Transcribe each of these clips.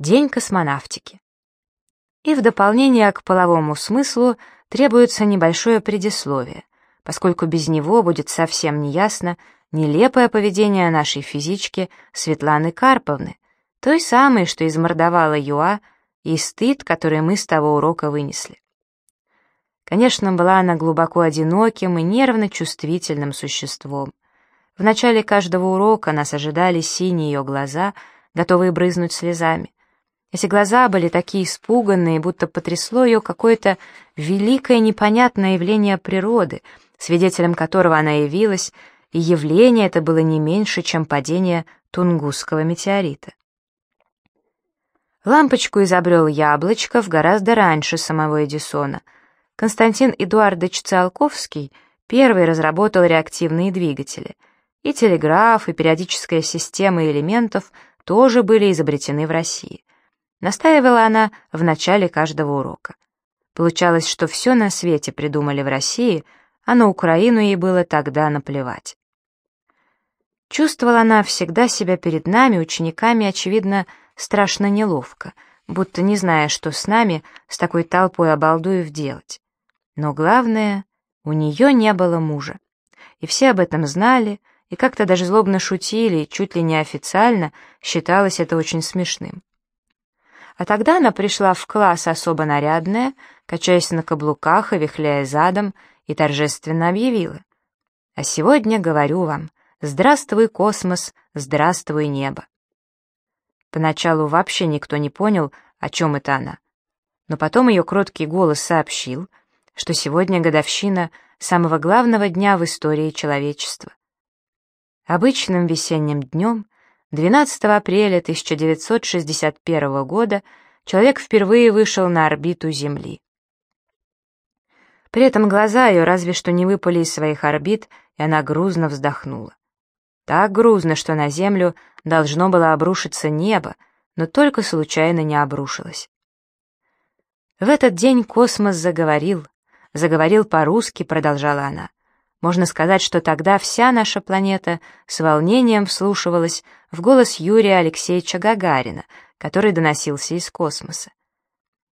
День космонавтики. И в дополнение к половому смыслу требуется небольшое предисловие, поскольку без него будет совсем неясно нелепое поведение нашей физички Светланы Карповны, той самой, что измордовала Юа, и стыд, который мы с того урока вынесли. Конечно, была она глубоко одиноким и нервно чувствительным существом. В начале каждого урока нас ожидали синие ее глаза, готовые брызнуть слезами. Эти глаза были такие испуганные, будто потрясло ее какое-то великое непонятное явление природы, свидетелем которого она явилась, и явление это было не меньше, чем падение Тунгусского метеорита. Лампочку изобрел Яблочков гораздо раньше самого Эдисона. Константин Эдуардович Циолковский первый разработал реактивные двигатели, и телеграф, и периодическая система элементов тоже были изобретены в России. Настаивала она в начале каждого урока. Получалось, что все на свете придумали в России, а на Украину ей было тогда наплевать. Чувствовала она всегда себя перед нами, учениками, очевидно, страшно неловко, будто не зная, что с нами, с такой толпой обалдуев делать. Но главное, у нее не было мужа. И все об этом знали, и как-то даже злобно шутили, чуть ли не официально считалось это очень смешным. А тогда она пришла в класс особо нарядная, качаясь на каблуках и вихляя задом, и торжественно объявила. «А сегодня говорю вам, здравствуй, космос, здравствуй, небо». Поначалу вообще никто не понял, о чем это она. Но потом ее кроткий голос сообщил, что сегодня годовщина самого главного дня в истории человечества. Обычным весенним днем 12 апреля 1961 года человек впервые вышел на орбиту Земли. При этом глаза ее разве что не выпали из своих орбит, и она грузно вздохнула. Так грузно, что на Землю должно было обрушиться небо, но только случайно не обрушилось. В этот день космос заговорил, заговорил по-русски, продолжала она. Можно сказать, что тогда вся наша планета с волнением вслушивалась в голос Юрия Алексеевича Гагарина, который доносился из космоса.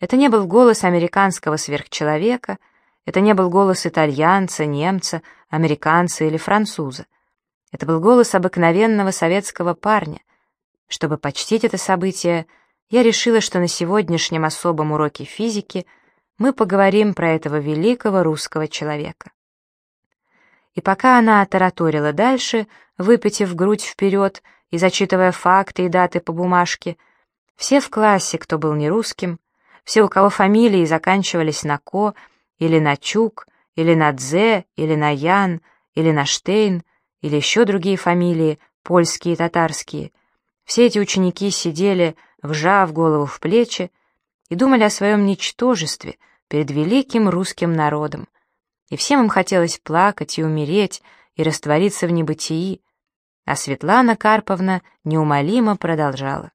Это не был голос американского сверхчеловека, это не был голос итальянца, немца, американца или француза. Это был голос обыкновенного советского парня. Чтобы почтить это событие, я решила, что на сегодняшнем особом уроке физики мы поговорим про этого великого русского человека и пока она тараторила дальше, выпитив грудь вперед и зачитывая факты и даты по бумажке, все в классе, кто был не русским, все, у кого фамилии заканчивались на «ко», или на «чук», или на «дзе», или на «ян», или на «штейн», или еще другие фамилии, польские и татарские, все эти ученики сидели, вжав голову в плечи, и думали о своем ничтожестве перед великим русским народом, и всем им хотелось плакать и умереть, и раствориться в небытии, а Светлана Карповна неумолимо продолжала.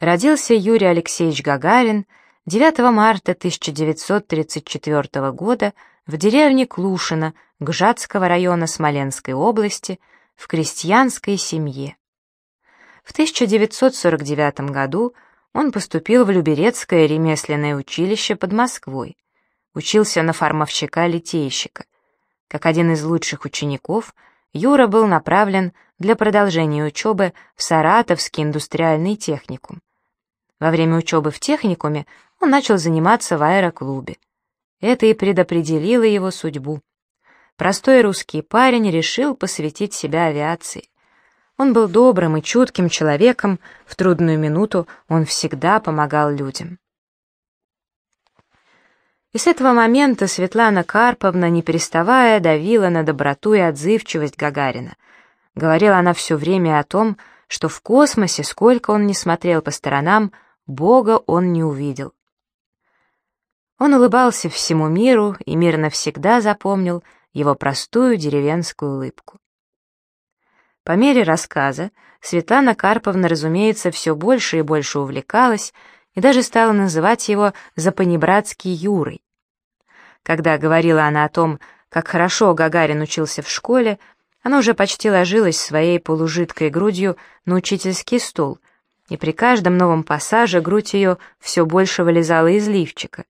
Родился Юрий Алексеевич Гагарин 9 марта 1934 года в деревне Клушино Гжатского района Смоленской области в крестьянской семье. В 1949 году он поступил в Люберецкое ремесленное училище под Москвой, учился на фармовщика-литейщика. Как один из лучших учеников, Юра был направлен для продолжения учебы в Саратовский индустриальный техникум. Во время учебы в техникуме он начал заниматься в аэроклубе. Это и предопределило его судьбу. Простой русский парень решил посвятить себя авиации. Он был добрым и чутким человеком, в трудную минуту он всегда помогал людям. И с этого момента Светлана Карповна, не переставая, давила на доброту и отзывчивость Гагарина. Говорила она все время о том, что в космосе, сколько он не смотрел по сторонам, Бога он не увидел. Он улыбался всему миру, и мир навсегда запомнил его простую деревенскую улыбку. По мере рассказа Светлана Карповна, разумеется, все больше и больше увлекалась и даже стала называть его запанибратский Юрой. Когда говорила она о том, как хорошо Гагарин учился в школе, она уже почти ложилась своей полужидкой грудью на учительский стол, и при каждом новом пассаже грудь ее все больше вылезала из лифчика.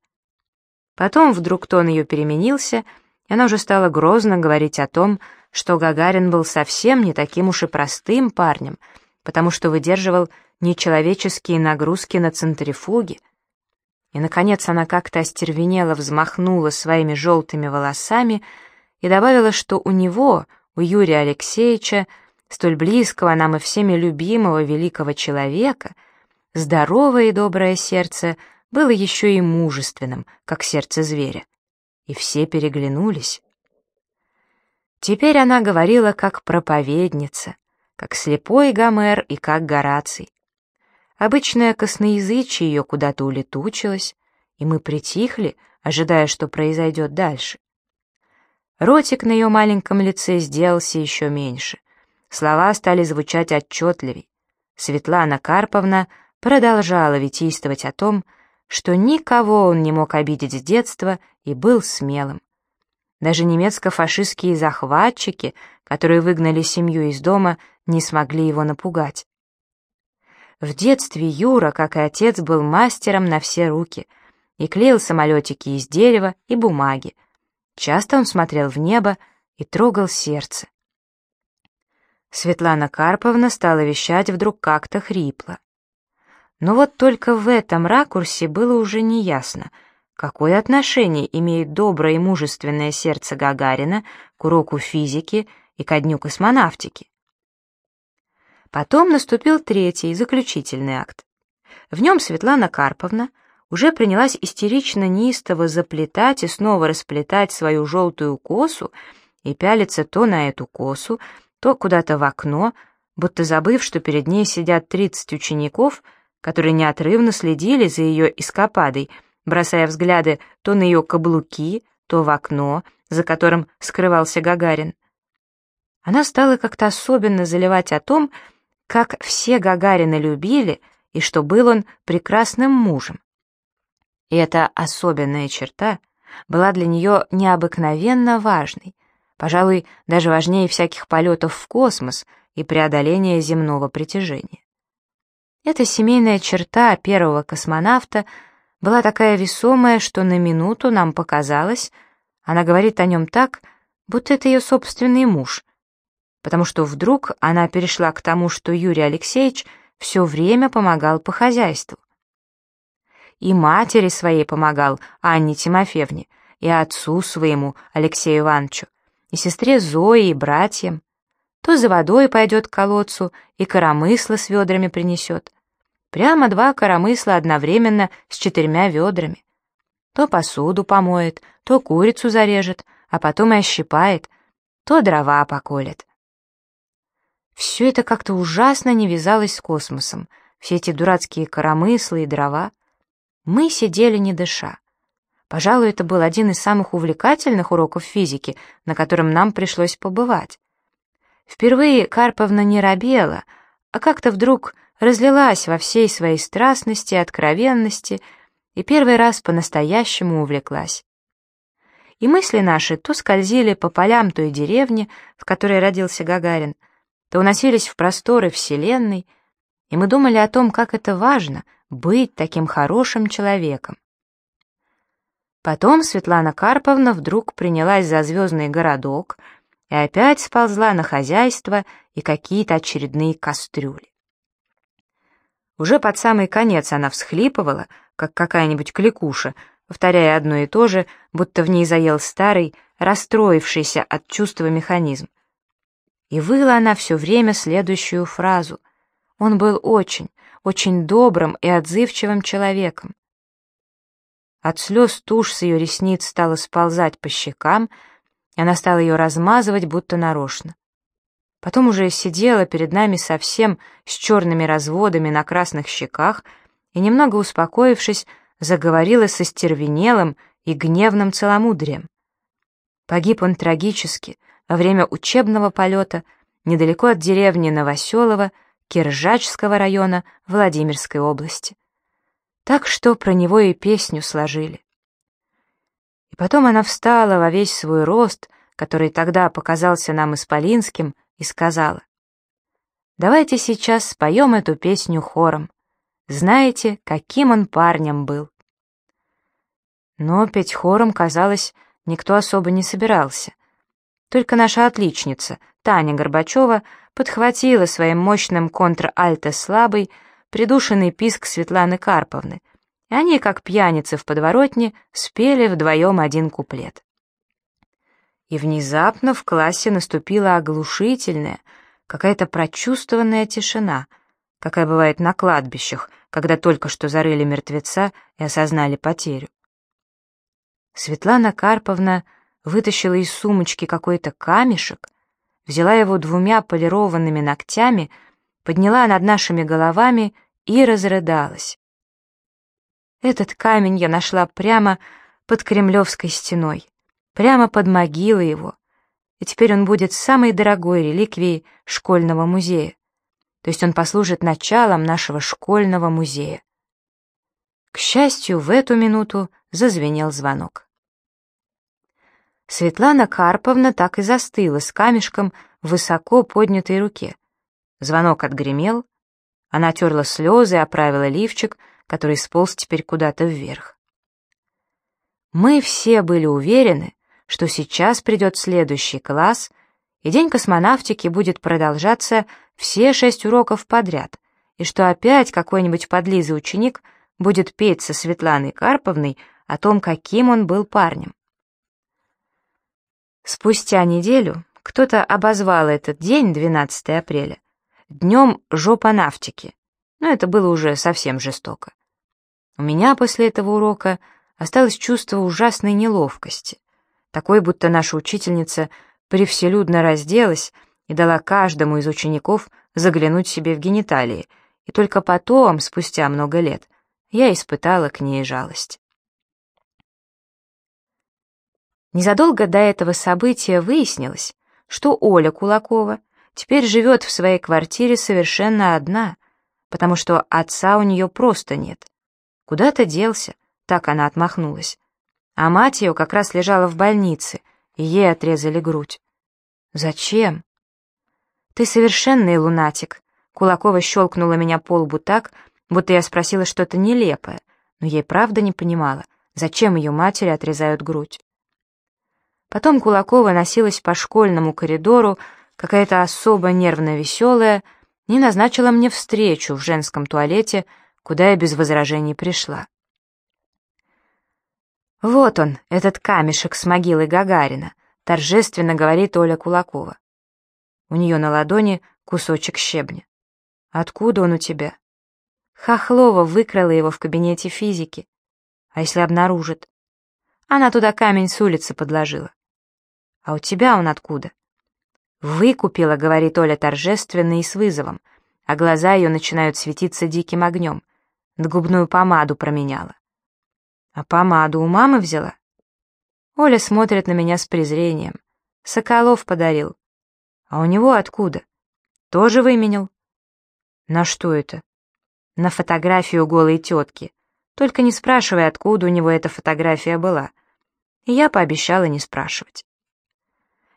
Потом вдруг тон ее переменился, и она уже стала грозно говорить о том, что Гагарин был совсем не таким уж и простым парнем, потому что выдерживал нечеловеческие нагрузки на центрифуге. И, наконец, она как-то остервенело взмахнула своими желтыми волосами и добавила, что у него, у Юрия Алексеевича, столь близкого нам и всеми любимого великого человека, здоровое и доброе сердце было еще и мужественным, как сердце зверя. И все переглянулись. Теперь она говорила как проповедница, как слепой Гомер и как Гораций. Обычное косноязычие ее куда-то улетучилось, и мы притихли, ожидая, что произойдет дальше. Ротик на ее маленьком лице сделался еще меньше. Слова стали звучать отчетливей. Светлана Карповна продолжала витийствовать о том, что никого он не мог обидеть с детства и был смелым. Даже немецко-фашистские захватчики, которые выгнали семью из дома, не смогли его напугать. В детстве Юра, как и отец, был мастером на все руки и клеил самолетики из дерева и бумаги. Часто он смотрел в небо и трогал сердце. Светлана Карповна стала вещать вдруг как-то хрипло. Но вот только в этом ракурсе было уже неясно, какое отношение имеет доброе и мужественное сердце Гагарина к уроку физики и ко дню космонавтики. Потом наступил третий, заключительный акт. В нем Светлана Карповна уже принялась истерично неистово заплетать и снова расплетать свою желтую косу и пялиться то на эту косу, то куда-то в окно, будто забыв, что перед ней сидят тридцать учеников — которые неотрывно следили за ее эскападой, бросая взгляды то на ее каблуки, то в окно, за которым скрывался Гагарин. Она стала как-то особенно заливать о том, как все Гагарина любили и что был он прекрасным мужем. И эта особенная черта была для нее необыкновенно важной, пожалуй, даже важнее всяких полетов в космос и преодоления земного притяжения. Эта семейная черта первого космонавта была такая весомая, что на минуту нам показалось, она говорит о нем так, будто это ее собственный муж, потому что вдруг она перешла к тому, что Юрий Алексеевич все время помогал по хозяйству. И матери своей помогал, Анне Тимофеевне, и отцу своему, Алексею Ивановичу, и сестре Зое, и братьям. То за водой пойдет к колодцу, и коромысло с ведрами принесет. Прямо два коромысла одновременно с четырьмя ведрами. То посуду помоет, то курицу зарежет, а потом и ощипает, то дрова поколет. Все это как-то ужасно не вязалось с космосом, все эти дурацкие коромыслы и дрова. Мы сидели не дыша. Пожалуй, это был один из самых увлекательных уроков физики, на котором нам пришлось побывать. Впервые Карповна не робела, а как-то вдруг разлилась во всей своей страстности и откровенности и первый раз по-настоящему увлеклась. И мысли наши то скользили по полям той деревни, в которой родился Гагарин, то уносились в просторы Вселенной, и мы думали о том, как это важно — быть таким хорошим человеком. Потом Светлана Карповна вдруг принялась за звездный городок и опять сползла на хозяйство и какие-то очередные кастрюли. Уже под самый конец она всхлипывала, как какая-нибудь кликуша, повторяя одно и то же, будто в ней заел старый, расстроившийся от чувства механизм. И выла она все время следующую фразу. Он был очень, очень добрым и отзывчивым человеком. От слез тушь с ее ресниц стала сползать по щекам, и она стала ее размазывать, будто нарочно. Потом уже сидела перед нами совсем с черными разводами на красных щеках и, немного успокоившись, заговорила со стервенелым и гневным целомудрием. Погиб он трагически во время учебного полета недалеко от деревни Новоселова Киржачского района Владимирской области. Так что про него и песню сложили. И потом она встала во весь свой рост, который тогда показался нам исполинским, и сказала, «Давайте сейчас споем эту песню хором. знаете, каким он парнем был. Но петь хором, казалось, никто особо не собирался. Только наша отличница, Таня Горбачева, подхватила своим мощным контр-альто слабый, придушенный писк Светланы Карповны, и они, как пьяницы в подворотне, спели вдвоем один куплет. И внезапно в классе наступила оглушительная, какая-то прочувствованная тишина, какая бывает на кладбищах, когда только что зарыли мертвеца и осознали потерю. Светлана Карповна вытащила из сумочки какой-то камешек, взяла его двумя полированными ногтями, подняла над нашими головами и разрыдалась. Этот камень я нашла прямо под Кремлевской стеной, прямо под могилой его, и теперь он будет самой дорогой реликвией школьного музея, то есть он послужит началом нашего школьного музея. К счастью, в эту минуту зазвенел звонок. Светлана Карповна так и застыла с камешком в высоко поднятой руке. Звонок отгремел, она терла слезы и оправила лифчик, который сполз теперь куда-то вверх. Мы все были уверены, что сейчас придет следующий класс, и день космонавтики будет продолжаться все шесть уроков подряд, и что опять какой-нибудь подлизый ученик будет петь со Светланой Карповной о том, каким он был парнем. Спустя неделю кто-то обозвал этот день, 12 апреля, днем жопонавтики, но это было уже совсем жестоко. У меня после этого урока осталось чувство ужасной неловкости, такой, будто наша учительница превселюдно разделась и дала каждому из учеников заглянуть себе в гениталии, и только потом, спустя много лет, я испытала к ней жалость. Незадолго до этого события выяснилось, что Оля Кулакова теперь живет в своей квартире совершенно одна, потому что отца у нее просто нет. Куда-то делся, так она отмахнулась. А мать ее как раз лежала в больнице, и ей отрезали грудь. Зачем? Ты совершенный лунатик. Кулакова щелкнула меня по лбу так, будто я спросила что-то нелепое, но ей правда не понимала, зачем ее матери отрезают грудь. Потом Кулакова носилась по школьному коридору, какая-то особо нервно-веселая, и назначила мне встречу в женском туалете, куда я без возражений пришла. «Вот он, этот камешек с могилы Гагарина», — торжественно говорит Оля Кулакова. У нее на ладони кусочек щебня. «Откуда он у тебя?» Хохлова выкрала его в кабинете физики. А если обнаружит? Она туда камень с улицы подложила. А у тебя он откуда? Выкупила, говорит Оля торжественно и с вызовом, а глаза ее начинают светиться диким огнем. Губную помаду променяла. А помаду у мамы взяла? Оля смотрит на меня с презрением. Соколов подарил. А у него откуда? Тоже выменял? На что это? На фотографию голой тетки. Только не спрашивай, откуда у него эта фотография была. И я пообещала не спрашивать.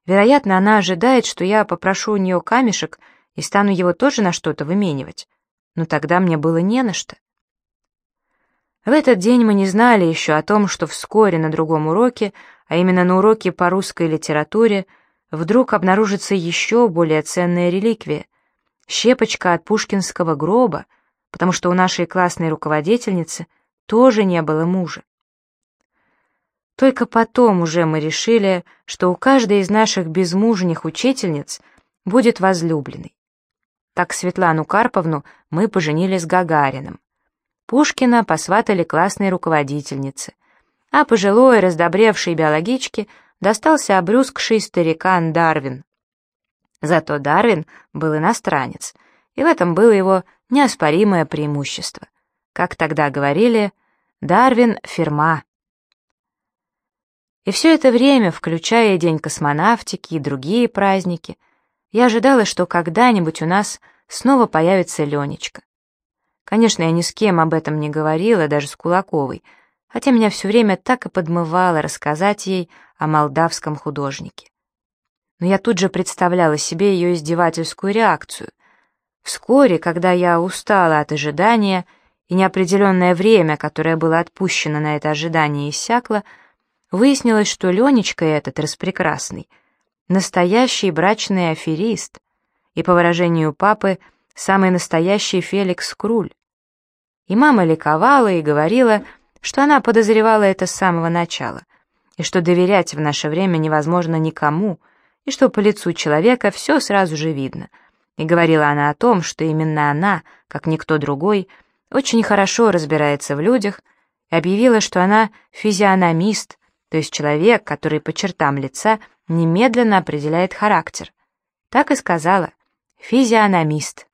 Вероятно, она ожидает, что я попрошу у нее камешек и стану его тоже на что-то выменивать. Но тогда мне было не на что. В этот день мы не знали еще о том, что вскоре на другом уроке, а именно на уроке по русской литературе, вдруг обнаружится еще более ценная реликвия — щепочка от пушкинского гроба, потому что у нашей классной руководительницы тоже не было мужа. Только потом уже мы решили, что у каждой из наших безмужних учительниц будет возлюбленный. Так Светлану Карповну мы поженили с Гагариным. Пушкина посватали классной руководительнице, а пожилой, раздобревшей биологичке достался обрюзгший старикан Дарвин. Зато Дарвин был иностранец, и в этом было его неоспоримое преимущество. Как тогда говорили, Дарвин — фирма. И все это время, включая День космонавтики и другие праздники, я ожидала, что когда-нибудь у нас снова появится Ленечка. Конечно, я ни с кем об этом не говорила, даже с Кулаковой, хотя меня все время так и подмывало рассказать ей о молдавском художнике. Но я тут же представляла себе ее издевательскую реакцию. Вскоре, когда я устала от ожидания и неопределенное время, которое было отпущено на это ожидание, иссякло, выяснилось, что Ленечка этот распрекрасный, настоящий брачный аферист, и, по выражению папы, самый настоящий Феликс Круль. И мама ликовала и говорила, что она подозревала это с самого начала, и что доверять в наше время невозможно никому, и что по лицу человека все сразу же видно. И говорила она о том, что именно она, как никто другой, очень хорошо разбирается в людях, и объявила, что она физиономист, то есть человек, который по чертам лица немедленно определяет характер. Так и сказала, физиономист.